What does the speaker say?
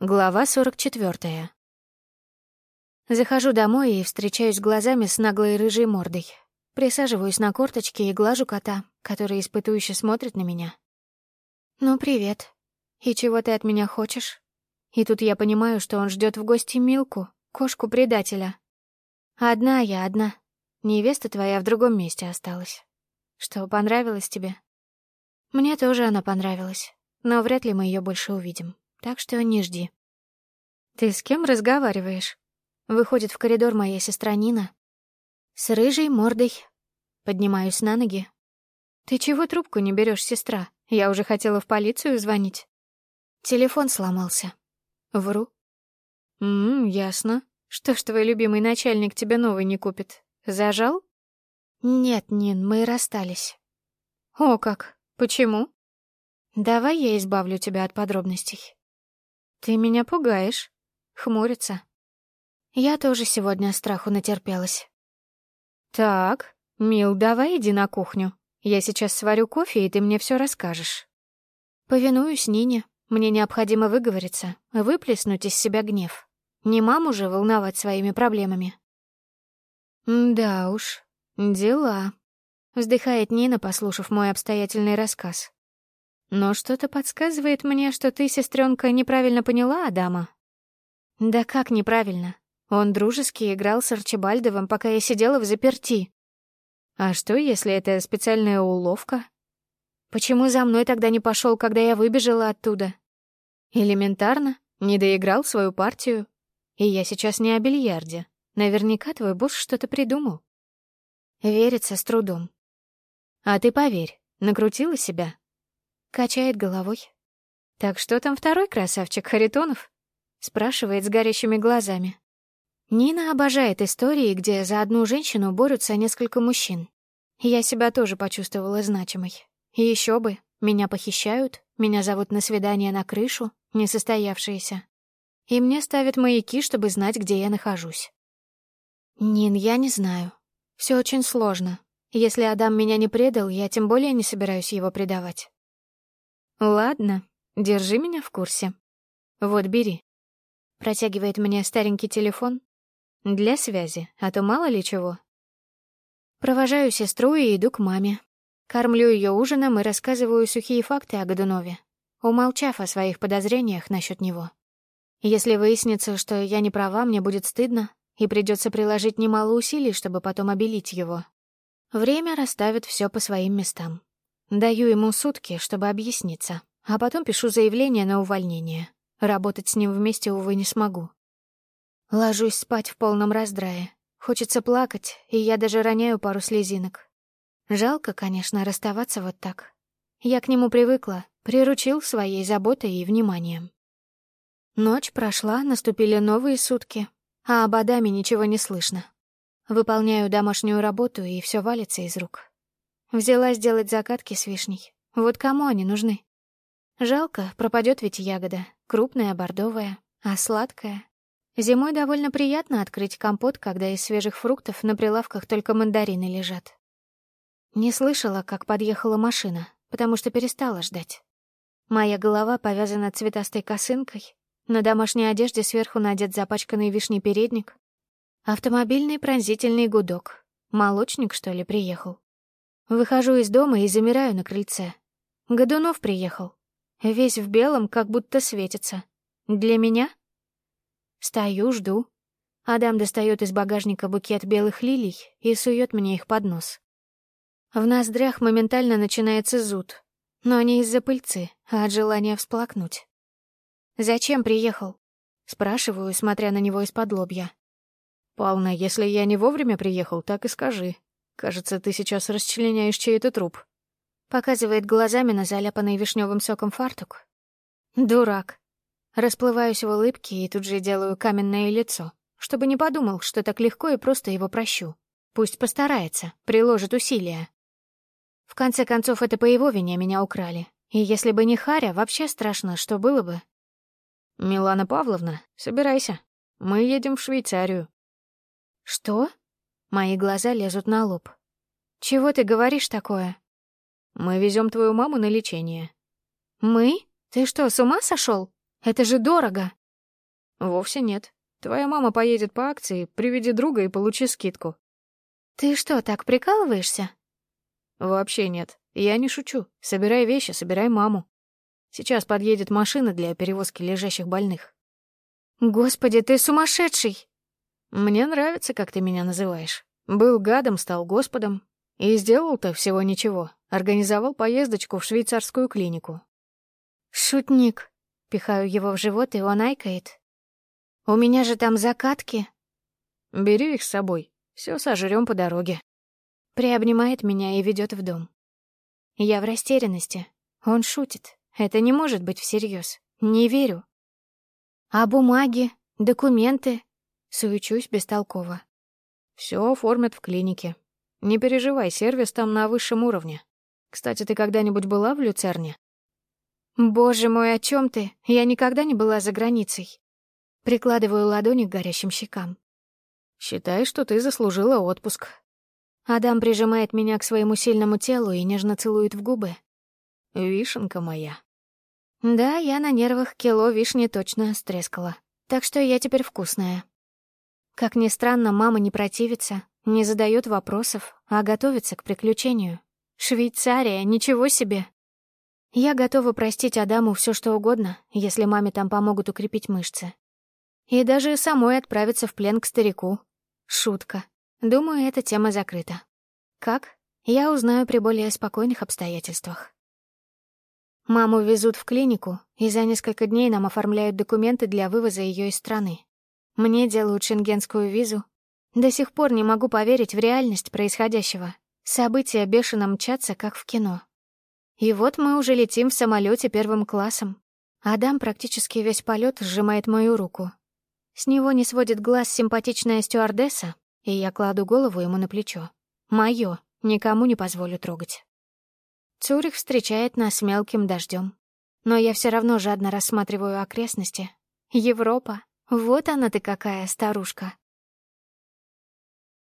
Глава 44. Захожу домой и встречаюсь глазами с наглой рыжей мордой. Присаживаюсь на корточки и глажу кота, который испытующе смотрит на меня. «Ну, привет. И чего ты от меня хочешь?» И тут я понимаю, что он ждет в гости Милку, кошку-предателя. Одна я одна. Невеста твоя в другом месте осталась. Что, понравилось тебе? Мне тоже она понравилась, но вряд ли мы ее больше увидим так что не жди. Ты с кем разговариваешь? Выходит в коридор моя сестра Нина. С рыжей мордой. Поднимаюсь на ноги. Ты чего трубку не берешь, сестра? Я уже хотела в полицию звонить. Телефон сломался. Вру. Мм, ясно. Что ж твой любимый начальник тебе новый не купит? Зажал? Нет, Нин, мы расстались. О как? Почему? Давай я избавлю тебя от подробностей. «Ты меня пугаешь», — хмурится. Я тоже сегодня страху натерпелась. «Так, Мил, давай иди на кухню. Я сейчас сварю кофе, и ты мне все расскажешь». Повинуюсь Нине. Мне необходимо выговориться, выплеснуть из себя гнев. Не маму же волновать своими проблемами. «Да уж, дела», — вздыхает Нина, послушав мой обстоятельный рассказ. Но что-то подсказывает мне, что ты, сестренка, неправильно поняла Адама. Да как неправильно? Он дружески играл с Арчибальдовым, пока я сидела в заперти. А что, если это специальная уловка? Почему за мной тогда не пошел, когда я выбежала оттуда? Элементарно, не доиграл свою партию. И я сейчас не о бильярде. Наверняка твой босс что-то придумал. Верится с трудом. А ты поверь, накрутила себя, Качает головой. «Так что там второй красавчик Харитонов?» Спрашивает с горящими глазами. Нина обожает истории, где за одну женщину борются несколько мужчин. Я себя тоже почувствовала значимой. И еще бы, меня похищают, меня зовут на свидание на крышу, несостоявшееся. И мне ставят маяки, чтобы знать, где я нахожусь. Нин, я не знаю. Все очень сложно. Если Адам меня не предал, я тем более не собираюсь его предавать. «Ладно, держи меня в курсе. Вот, бери». Протягивает мне старенький телефон. Для связи, а то мало ли чего. Провожаю сестру и иду к маме. Кормлю ее ужином и рассказываю сухие факты о Годунове, умолчав о своих подозрениях насчет него. Если выяснится, что я не права, мне будет стыдно, и придется приложить немало усилий, чтобы потом обелить его. Время расставит все по своим местам. Даю ему сутки, чтобы объясниться, а потом пишу заявление на увольнение. Работать с ним вместе, увы, не смогу. Ложусь спать в полном раздрае. Хочется плакать, и я даже роняю пару слезинок. Жалко, конечно, расставаться вот так. Я к нему привыкла, приручил своей заботой и вниманием. Ночь прошла, наступили новые сутки, а об Адаме ничего не слышно. Выполняю домашнюю работу, и все валится из рук. Взяла сделать закатки с вишней. Вот кому они нужны? Жалко, пропадет ведь ягода. Крупная, бордовая, а сладкая. Зимой довольно приятно открыть компот, когда из свежих фруктов на прилавках только мандарины лежат. Не слышала, как подъехала машина, потому что перестала ждать. Моя голова повязана цветастой косынкой, на домашней одежде сверху надет запачканный вишней передник. Автомобильный пронзительный гудок. Молочник, что ли, приехал? Выхожу из дома и замираю на крыльце. Годунов приехал. Весь в белом, как будто светится. Для меня? Стою, жду. Адам достает из багажника букет белых лилий и сует мне их под нос. В ноздрях моментально начинается зуд, но не из-за пыльцы, а от желания всплакнуть. «Зачем приехал?» — спрашиваю, смотря на него из-под лобья. «Полно, если я не вовремя приехал, так и скажи», Кажется, ты сейчас расчленяешь чей-то труп. Показывает глазами на заляпанный вишневым соком фартук. Дурак. Расплываюсь в улыбке и тут же делаю каменное лицо, чтобы не подумал, что так легко и просто его прощу. Пусть постарается, приложит усилия. В конце концов, это по его вине меня украли. И если бы не Харя, вообще страшно, что было бы. «Милана Павловна, собирайся. Мы едем в Швейцарию». «Что?» Мои глаза лезут на лоб. «Чего ты говоришь такое?» «Мы везем твою маму на лечение». «Мы? Ты что, с ума сошел? Это же дорого!» Вовсе нет. Твоя мама поедет по акции, приведи друга и получи скидку. Ты что, так прикалываешься? Вообще нет. Я не шучу. Собирай вещи, собирай маму. Сейчас подъедет машина для перевозки лежащих больных. Господи, ты сумасшедший! Мне нравится, как ты меня называешь. Был гадом, стал господом. И сделал-то всего ничего. Организовал поездочку в швейцарскую клинику. Шутник. Пихаю его в живот, и он айкает. У меня же там закатки. Бери их с собой. Все сожрем по дороге. Приобнимает меня и ведет в дом. Я в растерянности. Он шутит. Это не может быть всерьез. Не верю. А бумаги, документы? Суючусь бестолково. Все оформят в клинике. Не переживай, сервис там на высшем уровне. Кстати, ты когда-нибудь была в Люцерне? Боже мой, о чем ты? Я никогда не была за границей. Прикладываю ладони к горящим щекам. Считай, что ты заслужила отпуск. Адам прижимает меня к своему сильному телу и нежно целует в губы. Вишенка моя. Да, я на нервах кило вишни точно стрескала. Так что я теперь вкусная. Как ни странно, мама не противится, не задает вопросов, а готовится к приключению. Швейцария, ничего себе! Я готова простить Адаму все что угодно, если маме там помогут укрепить мышцы. И даже самой отправиться в плен к старику. Шутка. Думаю, эта тема закрыта. Как? Я узнаю при более спокойных обстоятельствах. Маму везут в клинику, и за несколько дней нам оформляют документы для вывоза ее из страны. Мне делают шенгенскую визу. До сих пор не могу поверить в реальность происходящего. События бешено мчатся, как в кино. И вот мы уже летим в самолете первым классом. Адам практически весь полет сжимает мою руку. С него не сводит глаз симпатичная стюардесса, и я кладу голову ему на плечо. Моё, никому не позволю трогать. Цюрих встречает нас мелким дождем, но я все равно жадно рассматриваю окрестности. Европа, вот она ты какая, старушка.